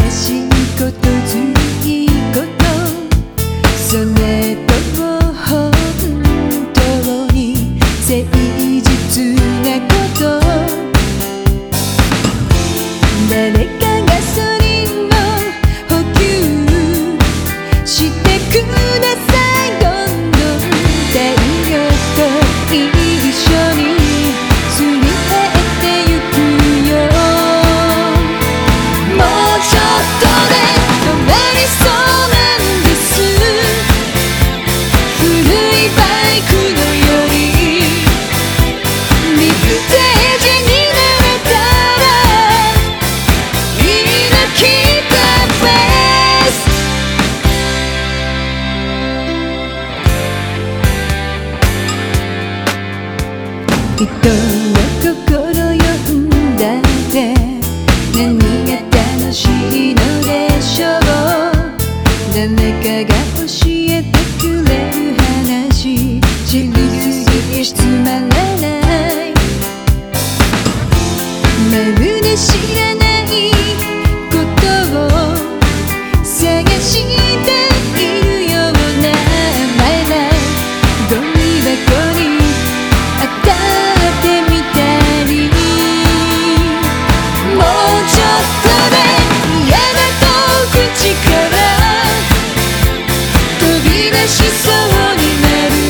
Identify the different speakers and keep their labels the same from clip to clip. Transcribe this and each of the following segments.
Speaker 1: 正しいことずいいことそれとも本当に誠実なこと誰かガソリンを補給してくださいどんどん太陽といい人の心読んだって。何が楽しいのでしょう。誰かが教えてくれる話。知りすぎつまらない。まるで知らないことを探しているような箱にあった出しそうになる。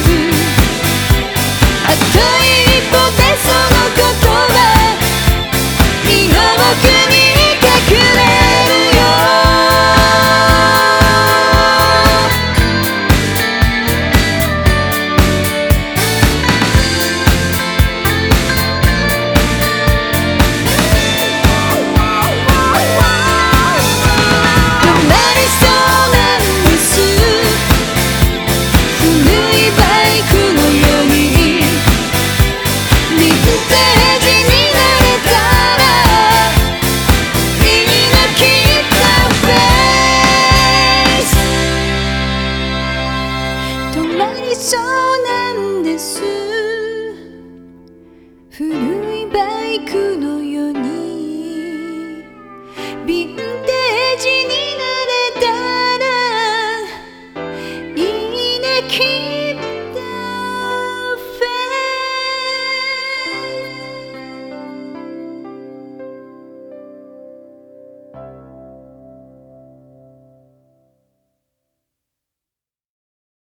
Speaker 1: 古いバイク